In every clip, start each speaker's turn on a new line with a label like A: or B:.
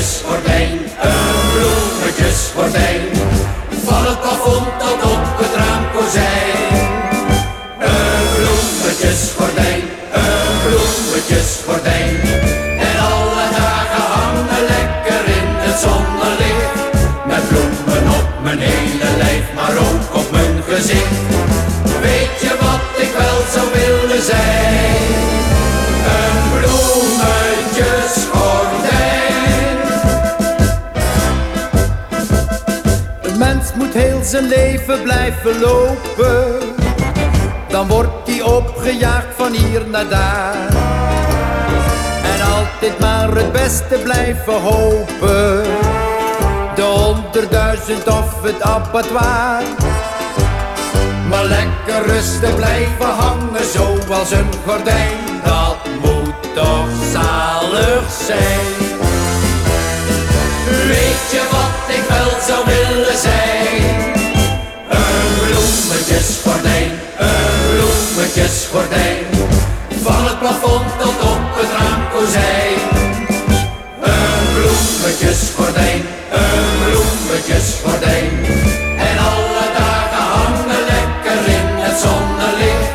A: bloemetjesgordijn, een bloemetjesgordijn. Van het plafond tot op het raamkozijn. Een bloemetjesgordijn, een bloemetjesgordijn. En
B: moet heel zijn leven blijven lopen. Dan wordt hij opgejaagd van hier naar daar. En altijd maar het beste blijven hopen. De honderdduizend of het abattoir. Maar lekker rustig blijven hangen zoals een gordijn. Dat moet toch zalig zijn.
A: Bloemetjesgordijn. Van het plafond tot op het raamkozijn. Een bloemetjesgordijn, een bloemetjesgordijn. En alle dagen hangen lekker in het zonnelicht.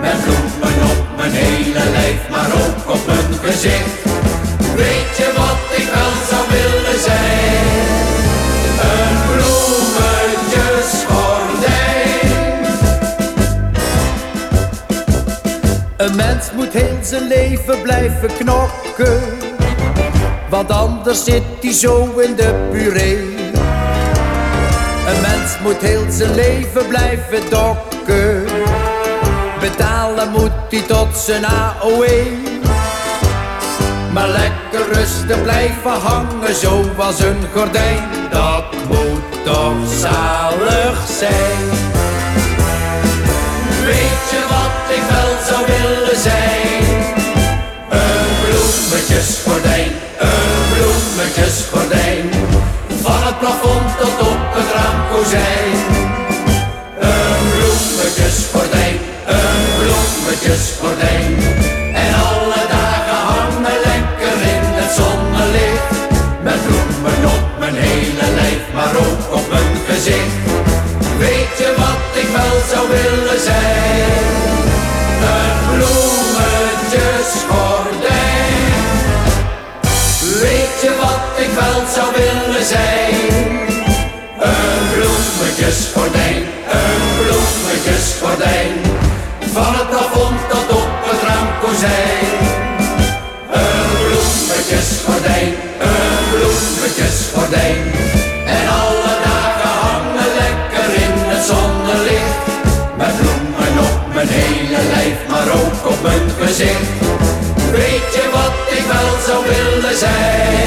A: Met bloemen op mijn hele lijf, maar ook op mijn gezicht. Een
B: mens moet heel zijn leven blijven knokken. Want anders zit hij zo in de puree. Een mens moet heel zijn leven blijven dokken. Betalen moet hij tot zijn AOE. Maar lekker rustig blijven hangen zoals een gordijn. Dat moet toch zalig zijn.
A: Raamkozijn. Een bloemetjesgordijn, een bloemetjesgordijn. En alle dagen hangen lekker in het zonnelicht. Met bloemen op mijn hele lijf, maar ook op mijn gezicht. Weet je wat ik wel zou willen zijn? Een bloemetjesgordijn. Weet je wat ik wel zou willen zijn? Bloemetjesgordijn, een bloemetjesgordijn. Van het plafond tot op het raamkozijn. Een bloemetjesgordijn, een bloemetjesgordijn. En alle dagen hangen lekker in het zonnelicht. Met bloemen op mijn hele lijf, maar ook op mijn gezicht. Weet je wat ik wel zou willen zijn?